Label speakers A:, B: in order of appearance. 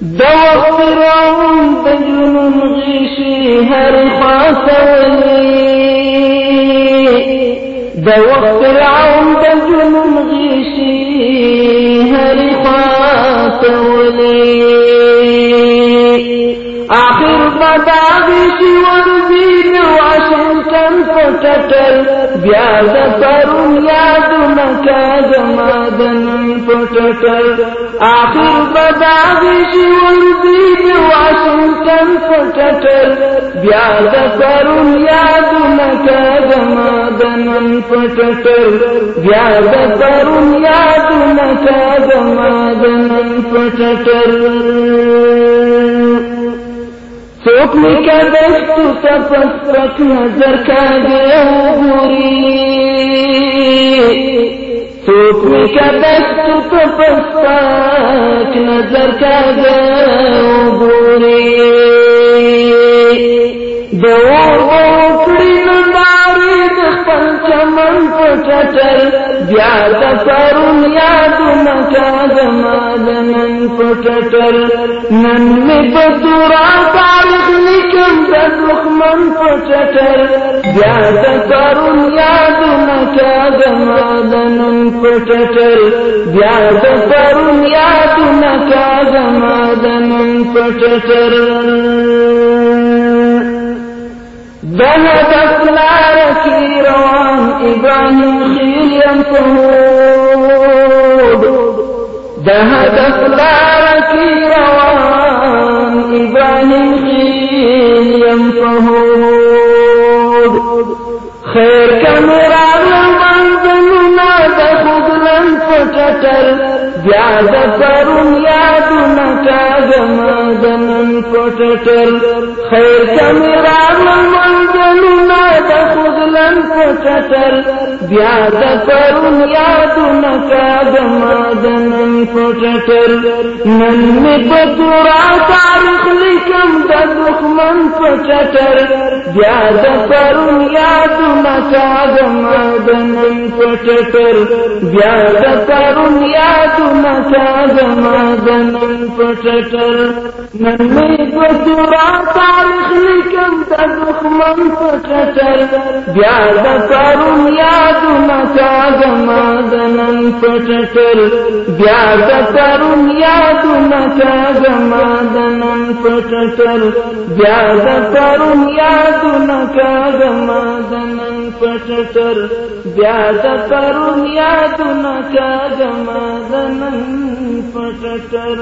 A: دوام بجنون غيشي هر خاصولي دوام فرعون بجنون غيشي هر خاصولي آخر بياد فرم يادنا آخر بداغشي ورزيد وعشان كان فتتل بياد فرم يادنا كاغما دنن فتتل بياد فرم يادنا كاغما دنن فتتل څوک می کدس تو نظر کاږي وګوري څوک می کدس تو تپسک نظر کاږي وګوري دو وکړي ننداري د چمن په چټل بیا د پرون یادونه کاږه نن په چټل نن تاریخ چټل بیا د پرون یادونه کاږه نن په چټل دهد أفلار کی روان إبراهيم خيل ينفهود دهد أفلار کی روان إبراهيم خيل ينفهود خير كاميرا من ذنونا تخذ لن فتتل بیا د پرون یادونه کاږما د نن پټټل خیر کمیرا منځلونه د خذلن پټټل بیا د پرون یادونه کاږما د نن پټټل نن می په تورا تاریخ لیکم من پچتر یاد پرون یاد مچا گما کاږما د نن پټټل بیا د پرون یادونه مکاغما دنن پټټل نن می پتورا تاریخ لیکم د دښمن پټټل بیا د پرون یاد مکاغما دنن پټټل بیا د پرون یاد مکاغما دنن پټټل بیا د پرون یاد مکاغما دنن پټټل بیا د پرون یاد مکاغما دنن تر